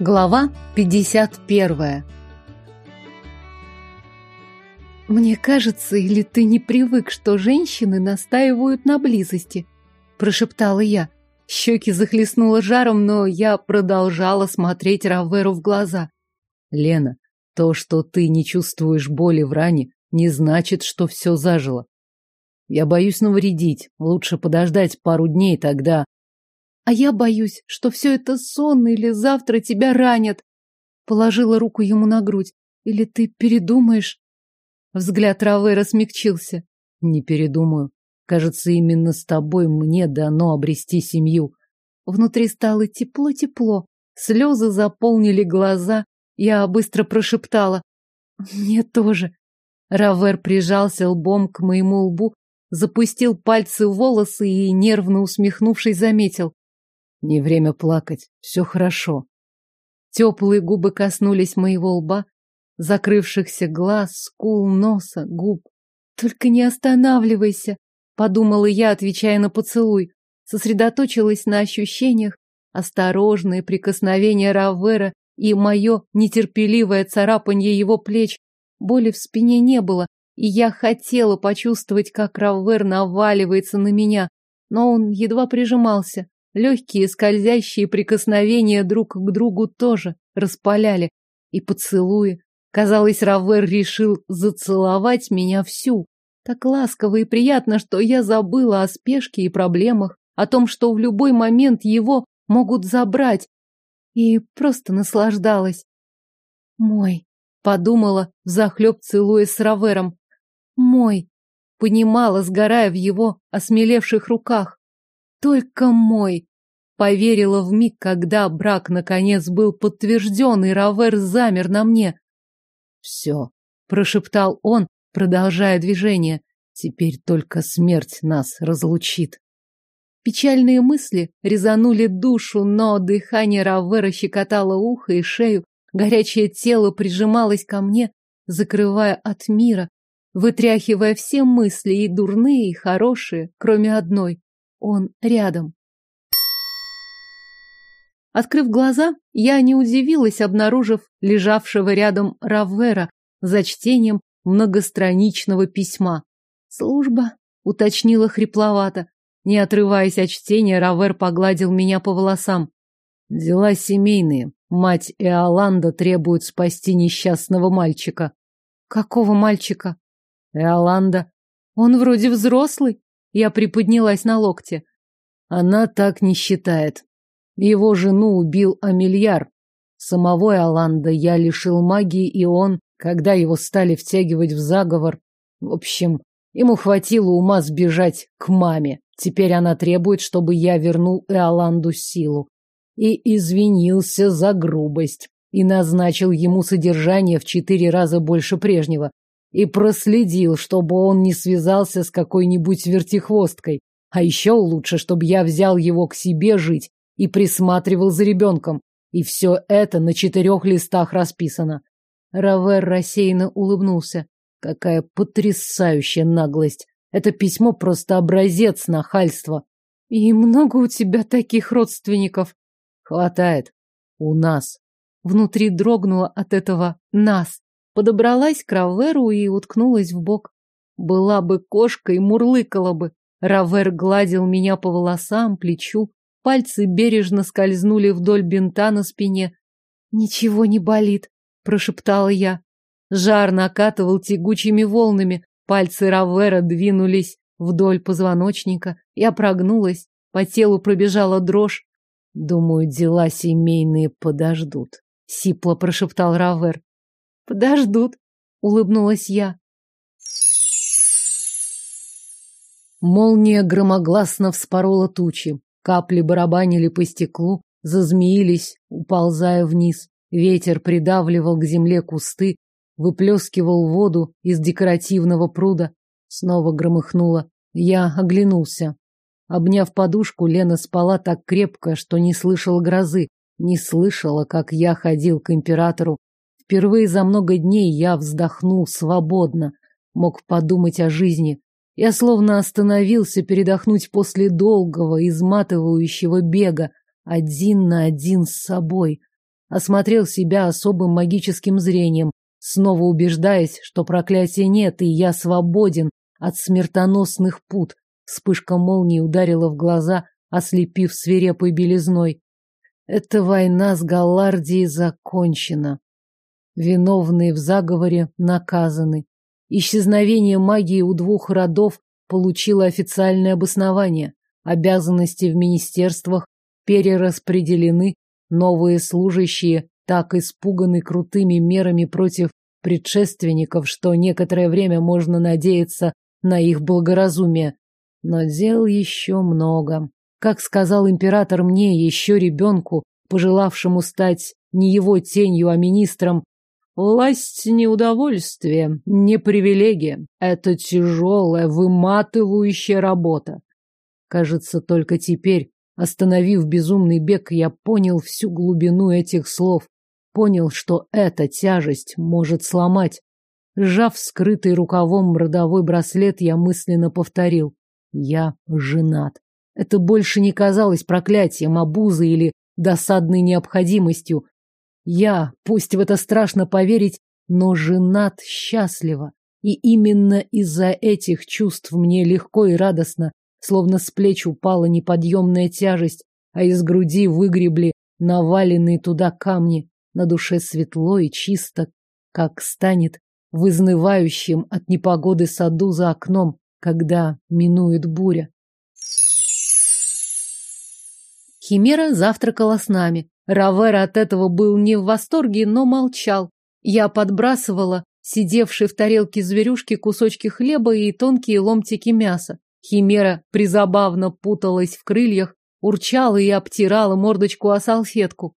Глава 51 «Мне кажется, или ты не привык, что женщины настаивают на близости?» – прошептала я. Щеки захлестнуло жаром, но я продолжала смотреть Раверу в глаза. «Лена, то, что ты не чувствуешь боли в ране, не значит, что все зажило. Я боюсь навредить. Лучше подождать пару дней, тогда а я боюсь, что все это сон или завтра тебя ранят. Положила руку ему на грудь. Или ты передумаешь? Взгляд Равера смягчился. Не передумаю. Кажется, именно с тобой мне дано обрести семью. Внутри стало тепло-тепло. Слезы заполнили глаза. Я быстро прошептала. Мне тоже. Равер прижался лбом к моему лбу, запустил пальцы в волосы и, нервно усмехнувшись, заметил. Не время плакать, все хорошо. Теплые губы коснулись моего лба, закрывшихся глаз, скул, носа, губ. Только не останавливайся, подумала я, отвечая на поцелуй. Сосредоточилась на ощущениях, осторожные прикосновения Равера и мое нетерпеливое царапанье его плеч. Боли в спине не было, и я хотела почувствовать, как Равер наваливается на меня, но он едва прижимался. Легкие скользящие прикосновения друг к другу тоже распаляли. И поцелуи. Казалось, Равер решил зацеловать меня всю. Так ласково и приятно, что я забыла о спешке и проблемах, о том, что в любой момент его могут забрать. И просто наслаждалась. Мой, подумала, взахлеб целуясь с Равером. Мой, понимала, сгорая в его осмелевших руках только мой. Поверила в миг, когда брак наконец был подтвержден, и Равер замер на мне. Все, прошептал он, продолжая движение. Теперь только смерть нас разлучит. Печальные мысли резанули душу, но дыхание Равера щекотало ухо и шею, горячее тело прижималось ко мне, закрывая от мира, вытряхивая все мысли, и дурные, и хорошие, кроме одной. Он рядом. Открыв глаза, я не удивилась, обнаружив лежавшего рядом Равера за чтением многостраничного письма. «Служба», — уточнила хрипловато. Не отрываясь от чтения, Равер погладил меня по волосам. «Дела семейные. Мать Эоланда требует спасти несчастного мальчика». «Какого мальчика?» «Эоланда». «Он вроде взрослый». Я приподнялась на локте. Она так не считает. Его жену убил Амельяр. Самого Иоланда я лишил магии, и он, когда его стали втягивать в заговор... В общем, ему хватило ума сбежать к маме. Теперь она требует, чтобы я вернул Иоланду силу. И извинился за грубость. И назначил ему содержание в четыре раза больше прежнего и проследил, чтобы он не связался с какой-нибудь вертихвосткой. А еще лучше, чтобы я взял его к себе жить и присматривал за ребенком. И все это на четырех листах расписано. Равер рассеянно улыбнулся. Какая потрясающая наглость. Это письмо просто образец нахальства. И много у тебя таких родственников? Хватает. У нас. Внутри дрогнуло от этого «нас». Подобралась к Раверу и уткнулась в бок. Была бы кошкой, мурлыкала бы. Равер гладил меня по волосам, плечу. Пальцы бережно скользнули вдоль бинта на спине. «Ничего не болит», — прошептала я. Жар накатывал тягучими волнами. Пальцы Равера двинулись вдоль позвоночника. Я прогнулась, по телу пробежала дрожь. «Думаю, дела семейные подождут», — сипло прошептал Равер. Подождут, улыбнулась я. Молния громогласно вспорола тучи. Капли барабанили по стеклу, зазмеились, уползая вниз. Ветер придавливал к земле кусты, выплескивал воду из декоративного пруда. Снова громыхнуло. Я оглянулся. Обняв подушку, Лена спала так крепко, что не слышала грозы, не слышала, как я ходил к императору Впервые за много дней я вздохнул свободно, мог подумать о жизни. Я словно остановился передохнуть после долгого, изматывающего бега, один на один с собой. осмотрел себя особым магическим зрением, снова убеждаясь, что проклятия нет, и я свободен от смертоносных пут. Вспышка молнии ударила в глаза, ослепив свирепой белизной. Эта война с Галлардией закончена. Виновные в заговоре наказаны. Исчезновение магии у двух родов получило официальное обоснование. Обязанности в министерствах перераспределены, новые служащие так испуганы крутыми мерами против предшественников, что некоторое время можно надеяться на их благоразумие. Но дел еще много. Как сказал император мне, еще ребенку, пожелавшему стать не его тенью, а министром, Власть не удовольствие, не привилегия. Это тяжелая, выматывающая работа. Кажется, только теперь, остановив безумный бег, я понял всю глубину этих слов. Понял, что эта тяжесть может сломать. Сжав скрытый рукавом родовой браслет, я мысленно повторил. Я женат. Это больше не казалось проклятием, обузой или досадной необходимостью. Я, пусть в это страшно поверить, но женат счастливо. И именно из-за этих чувств мне легко и радостно, словно с плеч упала неподъемная тяжесть, а из груди выгребли наваленные туда камни. На душе светло и чисто, как станет в изнывающем от непогоды саду за окном, когда минует буря. Химера завтракала с нами. Равер от этого был не в восторге, но молчал. Я подбрасывала сидевшие в тарелке зверюшки кусочки хлеба и тонкие ломтики мяса. Химера призабавно путалась в крыльях, урчала и обтирала мордочку о салфетку.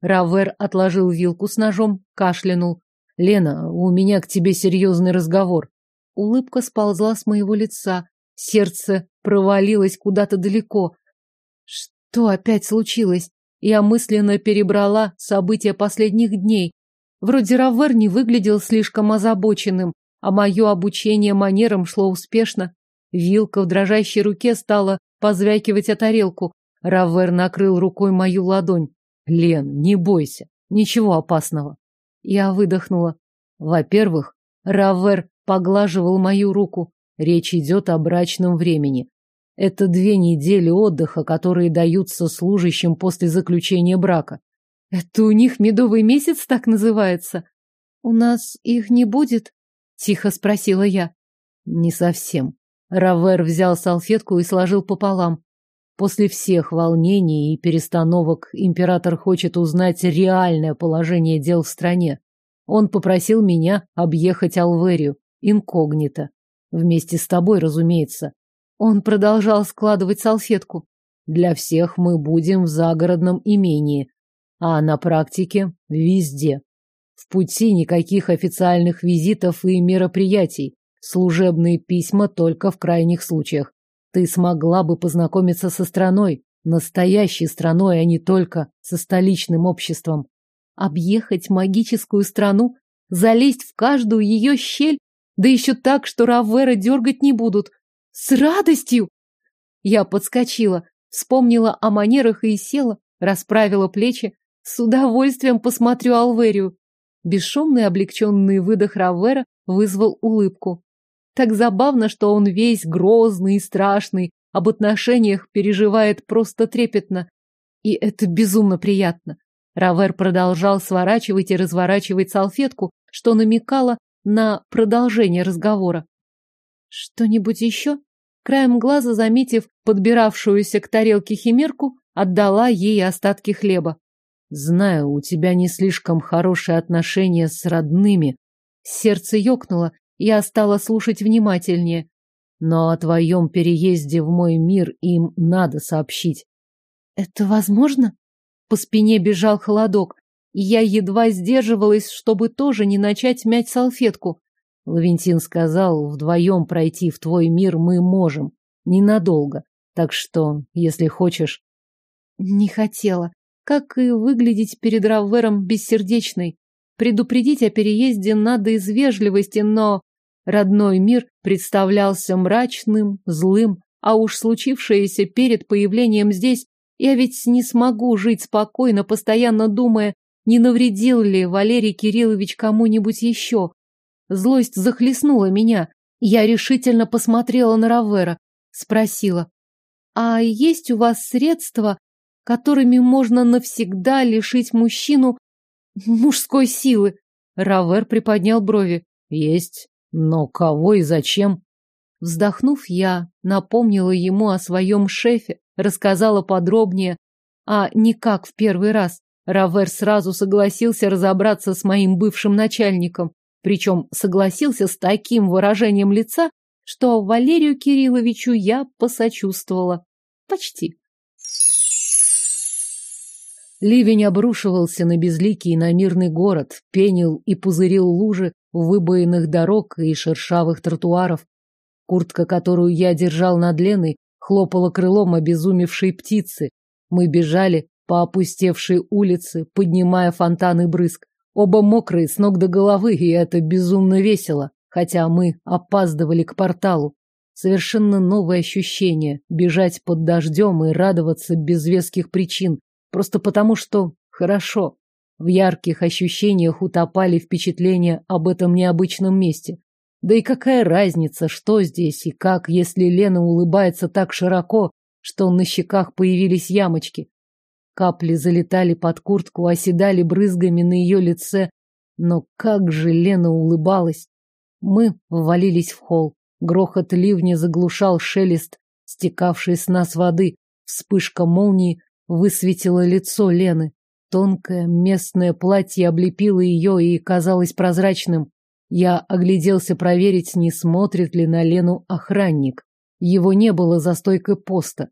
Равер отложил вилку с ножом, кашлянул. «Лена, у меня к тебе серьезный разговор». Улыбка сползла с моего лица. Сердце провалилось куда-то далеко. Что опять случилось? Я мысленно перебрала события последних дней. Вроде Равер не выглядел слишком озабоченным, а мое обучение манерам шло успешно. Вилка в дрожащей руке стала позвякивать о тарелку. Равер накрыл рукой мою ладонь. «Лен, не бойся, ничего опасного». Я выдохнула. Во-первых, Равер поглаживал мою руку. Речь идет о брачном времени. Это две недели отдыха, которые даются служащим после заключения брака. Это у них медовый месяц так называется? У нас их не будет? Тихо спросила я. Не совсем. Равер взял салфетку и сложил пополам. После всех волнений и перестановок император хочет узнать реальное положение дел в стране. Он попросил меня объехать Алверию, инкогнито. Вместе с тобой, разумеется. Он продолжал складывать салфетку. Для всех мы будем в загородном имении, а на практике везде. В пути никаких официальных визитов и мероприятий. Служебные письма только в крайних случаях. Ты смогла бы познакомиться со страной, настоящей страной, а не только со столичным обществом. Объехать магическую страну, залезть в каждую ее щель, да еще так, что Равера дергать не будут, с радостью! Я подскочила, вспомнила о манерах и села, расправила плечи. С удовольствием посмотрю Алверию. Бесшумный облегченный выдох Равера вызвал улыбку. Так забавно, что он весь грозный и страшный, об отношениях переживает просто трепетно. И это безумно приятно. Равер продолжал сворачивать и разворачивать салфетку, что намекало на продолжение разговора. «Что-нибудь еще?» Краем глаза, заметив подбиравшуюся к тарелке химерку, отдала ей остатки хлеба. «Знаю, у тебя не слишком хорошие отношения с родными». Сердце ёкнуло, я стала слушать внимательнее. «Но о твоем переезде в мой мир им надо сообщить». «Это возможно?» По спине бежал холодок, и я едва сдерживалась, чтобы тоже не начать мять салфетку. Лавентин сказал, вдвоем пройти в твой мир мы можем. Ненадолго. Так что, если хочешь... Не хотела. Как и выглядеть перед Раввером бессердечной. Предупредить о переезде надо из вежливости, но... Родной мир представлялся мрачным, злым, а уж случившееся перед появлением здесь я ведь не смогу жить спокойно, постоянно думая, не навредил ли Валерий Кириллович кому-нибудь еще. Злость захлестнула меня. Я решительно посмотрела на Равера, спросила, «А есть у вас средства, которыми можно навсегда лишить мужчину мужской силы?» Равер приподнял брови. «Есть. Но кого и зачем?» Вздохнув, я напомнила ему о своем шефе, рассказала подробнее, а не как в первый раз. Равер сразу согласился разобраться с моим бывшим начальником, причем согласился с таким выражением лица, что Валерию Кирилловичу я посочувствовала. Почти. Ливень обрушивался на безликий и на мирный город, пенил и пузырил лужи выбоенных дорог и шершавых тротуаров. Куртка, которую я держал над Леной, хлопала крылом обезумевшей птицы. Мы бежали по опустевшей улице, поднимая фонтаны брызг. Оба мокрые с ног до головы, и это безумно весело, хотя мы опаздывали к порталу. Совершенно новое ощущение – бежать под дождем и радоваться без веских причин, просто потому что хорошо. В ярких ощущениях утопали впечатления об этом необычном месте. Да и какая разница, что здесь и как, если Лена улыбается так широко, что на щеках появились ямочки. Капли залетали под куртку, оседали брызгами на ее лице. Но как же Лена улыбалась! Мы ввалились в холл. Грохот ливня заглушал шелест, стекавший с нас воды. Вспышка молнии высветила лицо Лены. Тонкое местное платье облепило ее и казалось прозрачным. Я огляделся проверить, не смотрит ли на Лену охранник. Его не было за стойкой поста.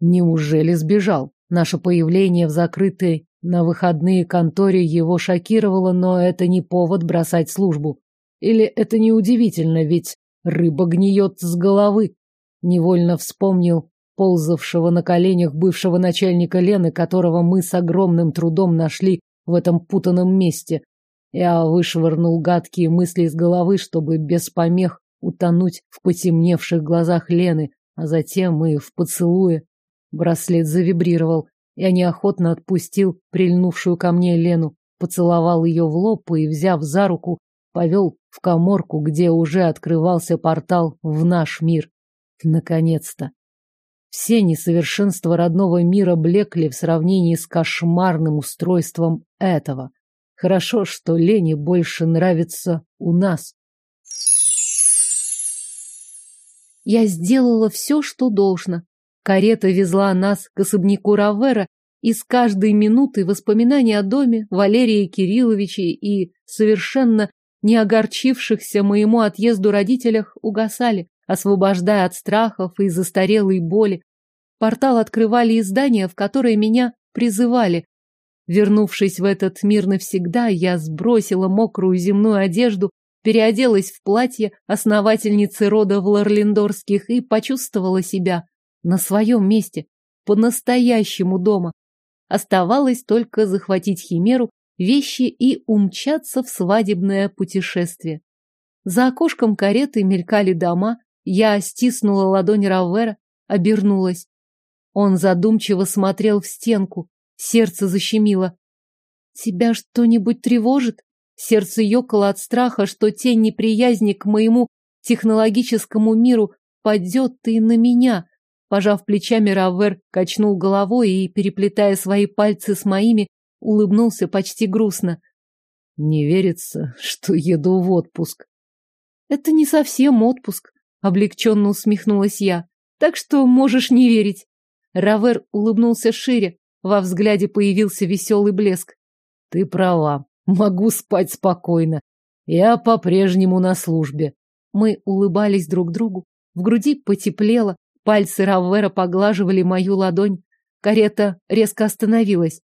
Неужели сбежал? Наше появление в закрытой на выходные конторе его шокировало, но это не повод бросать службу. Или это не удивительно, ведь рыба гниет с головы. Невольно вспомнил ползавшего на коленях бывшего начальника Лены, которого мы с огромным трудом нашли в этом путанном месте. Я вышвырнул гадкие мысли из головы, чтобы без помех утонуть в потемневших глазах Лены, а затем и в поцелуе. Браслет завибрировал. Я неохотно отпустил прильнувшую ко мне Лену, поцеловал ее в лоб и, взяв за руку, повел в коморку, где уже открывался портал в наш мир. Наконец-то. Все несовершенства родного мира блекли в сравнении с кошмарным устройством этого. Хорошо, что Лене больше нравится у нас. Я сделала все, что должно. Карета везла нас к особняку Равера, и с каждой минуты воспоминания о доме Валерии Кирилловича и совершенно не огорчившихся моему отъезду родителях угасали, освобождая от страхов и застарелой боли. Портал открывали издания, в которые меня призывали, Вернувшись в этот мир навсегда, я сбросила мокрую земную одежду, переоделась в платье основательницы рода Вларлендорских и почувствовала себя на своем месте, по-настоящему дома. Оставалось только захватить химеру, вещи и умчаться в свадебное путешествие. За окошком кареты мелькали дома, я стиснула ладонь Равера, обернулась. Он задумчиво смотрел в стенку, Сердце защемило. Тебя что-нибудь тревожит? Сердце ёкало от страха, что тень неприязни к моему технологическому миру падет и на меня. Пожав плечами, Равер качнул головой и, переплетая свои пальцы с моими, улыбнулся почти грустно. Не верится, что еду в отпуск. Это не совсем отпуск, облегченно усмехнулась я. Так что можешь не верить. Равер улыбнулся шире, во взгляде появился веселый блеск. Ты права. Могу спать спокойно. Я по-прежнему на службе. Мы улыбались друг другу. В груди потеплело. Пальцы Раввера поглаживали мою ладонь. Карета резко остановилась.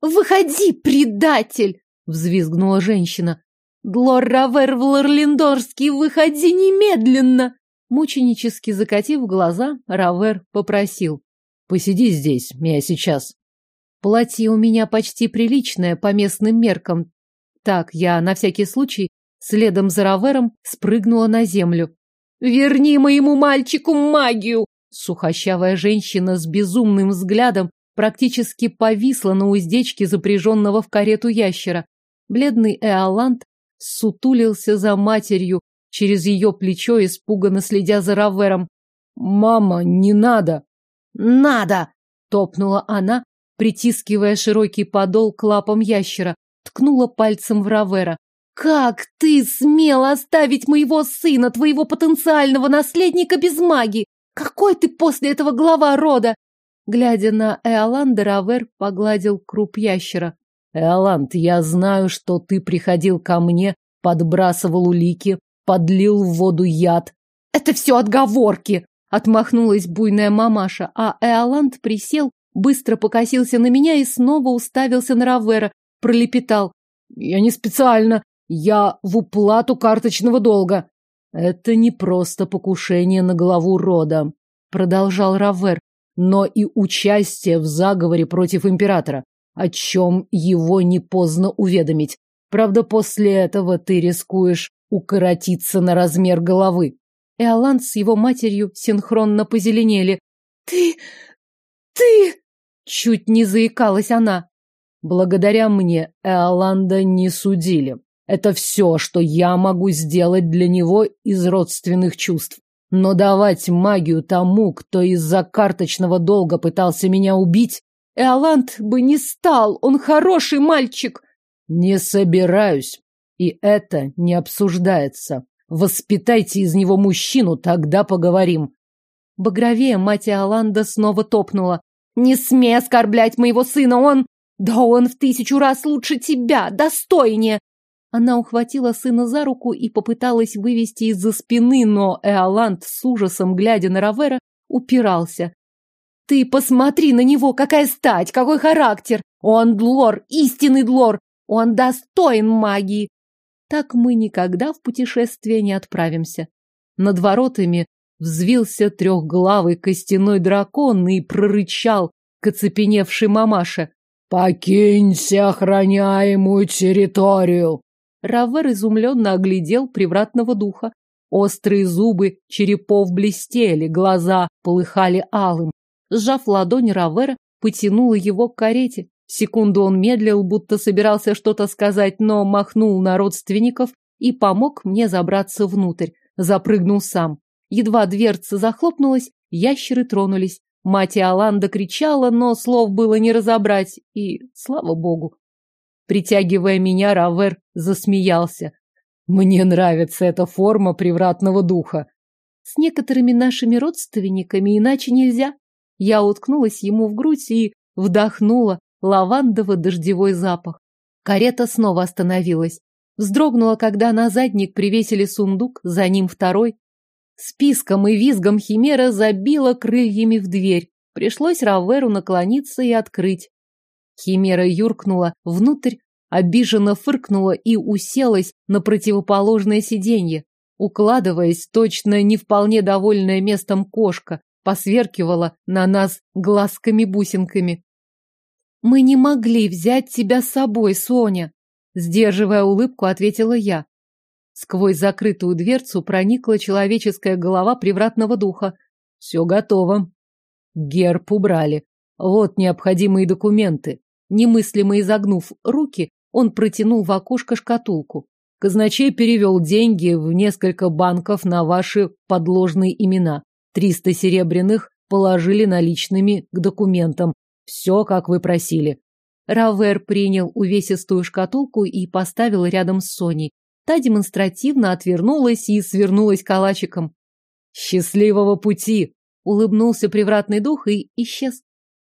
«Выходи, предатель!» — взвизгнула женщина. «Глор Равер Вларлиндорский, выходи немедленно!» Мученически закатив глаза, Равер попросил. «Посиди здесь, я сейчас». Платье у меня почти приличное по местным меркам. Так, я на всякий случай следом за Равером спрыгнула на землю. «Верни моему мальчику магию!» Сухощавая женщина с безумным взглядом практически повисла на уздечке запряженного в карету ящера. Бледный Эоланд сутулился за матерью, через ее плечо, испуганно следя за Равером. «Мама, не надо!» «Надо!» — топнула она, притискивая широкий подол к лапам ящера, ткнула пальцем в Равера. «Как ты смел оставить моего сына, твоего потенциального наследника без магии? Какой ты после этого глава рода?» Глядя на Эоланда, Равер погладил круп ящера. «Эоланд, я знаю, что ты приходил ко мне, подбрасывал улики, подлил в воду яд». «Это все отговорки!» — отмахнулась буйная мамаша, а Эоланд присел, быстро покосился на меня и снова уставился на Равера, пролепетал. «Я не специально. Я в уплату карточного долга. Это не просто покушение на главу рода, продолжал Равер, но и участие в заговоре против императора, о чем его не поздно уведомить. Правда, после этого ты рискуешь укоротиться на размер головы. Эоланд с его матерью синхронно позеленели. Ты... ты... Чуть не заикалась она. Благодаря мне Эоланда не судили. Это все, что я могу сделать для него из родственных чувств. Но давать магию тому, кто из-за карточного долга пытался меня убить... Эоланд бы не стал, он хороший мальчик. Не собираюсь. И это не обсуждается. Воспитайте из него мужчину, тогда поговорим. Багровее мать Иоланда снова топнула. Не смей оскорблять моего сына, он... Да он в тысячу раз лучше тебя, достойнее. Она ухватила сына за руку и попыталась вывести из-за спины, но Эоланд с ужасом, глядя на Равера, упирался. «Ты посмотри на него, какая стать, какой характер! Он длор, истинный длор! Он достоин магии!» Так мы никогда в путешествие не отправимся. Над воротами взвился трехглавый костяной дракон и прорычал к оцепеневшей мамаше. «Покиньте охраняемую территорию!» Равер изумленно оглядел привратного духа. Острые зубы черепов блестели, глаза полыхали алым. Сжав ладонь Равера, потянула его к карете. Секунду он медлил, будто собирался что-то сказать, но махнул на родственников и помог мне забраться внутрь. Запрыгнул сам. Едва дверца захлопнулась, ящеры тронулись. Мать Иоланда кричала, но слов было не разобрать, и, слава богу, Притягивая меня, Равер засмеялся. Мне нравится эта форма привратного духа. С некоторыми нашими родственниками иначе нельзя. Я уткнулась ему в грудь и вдохнула лавандово-дождевой запах. Карета снова остановилась. Вздрогнула, когда на задник привесили сундук, за ним второй. Списком и визгом химера забила крыльями в дверь. Пришлось Раверу наклониться и открыть. Химера юркнула внутрь, обиженно фыркнула и уселась на противоположное сиденье. Укладываясь, точно не вполне довольная местом кошка, посверкивала на нас глазками-бусинками. «Мы не могли взять тебя с собой, Соня!» Сдерживая улыбку, ответила я. Сквозь закрытую дверцу проникла человеческая голова привратного духа. Все готово. Герб убрали. Вот необходимые документы. Немыслимо изогнув руки, он протянул в окошко шкатулку. Казначей перевел деньги в несколько банков на ваши подложные имена. Триста серебряных положили наличными к документам. Все, как вы просили. Равер принял увесистую шкатулку и поставил рядом с Соней. Та демонстративно отвернулась и свернулась калачиком. «Счастливого пути!» — улыбнулся привратный дух и исчез.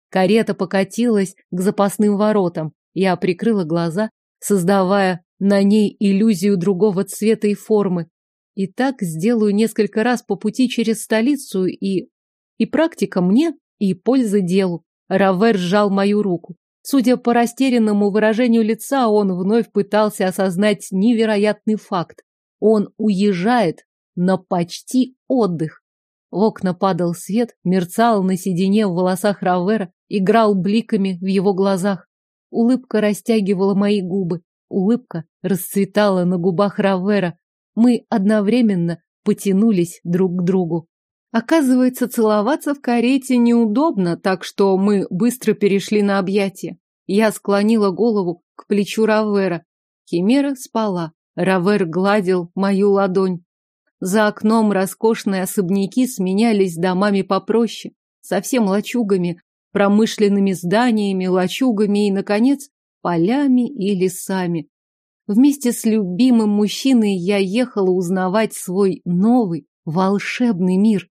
Карета покатилась к запасным воротам. Я прикрыла глаза, создавая на ней иллюзию другого цвета и формы. И так сделаю несколько раз по пути через столицу, и... И практика мне, и польза делу. Равер сжал мою руку. Судя по растерянному выражению лица, он вновь пытался осознать невероятный факт. Он уезжает на почти отдых. В окна падал свет, мерцал на седине в волосах Равера, играл бликами в его глазах. Улыбка растягивала мои губы. Улыбка расцветала на губах Равера. Мы одновременно потянулись друг к другу. Оказывается, целоваться в карете неудобно, так что мы быстро перешли на объятия. Я склонила голову к плечу Равера. Химера спала. Равер гладил мою ладонь. За окном роскошные особняки сменялись домами попроще, совсем лачугами, промышленными зданиями, лачугами и, наконец, полями и лесами. Вместе с любимым мужчиной я ехала узнавать свой новый волшебный мир.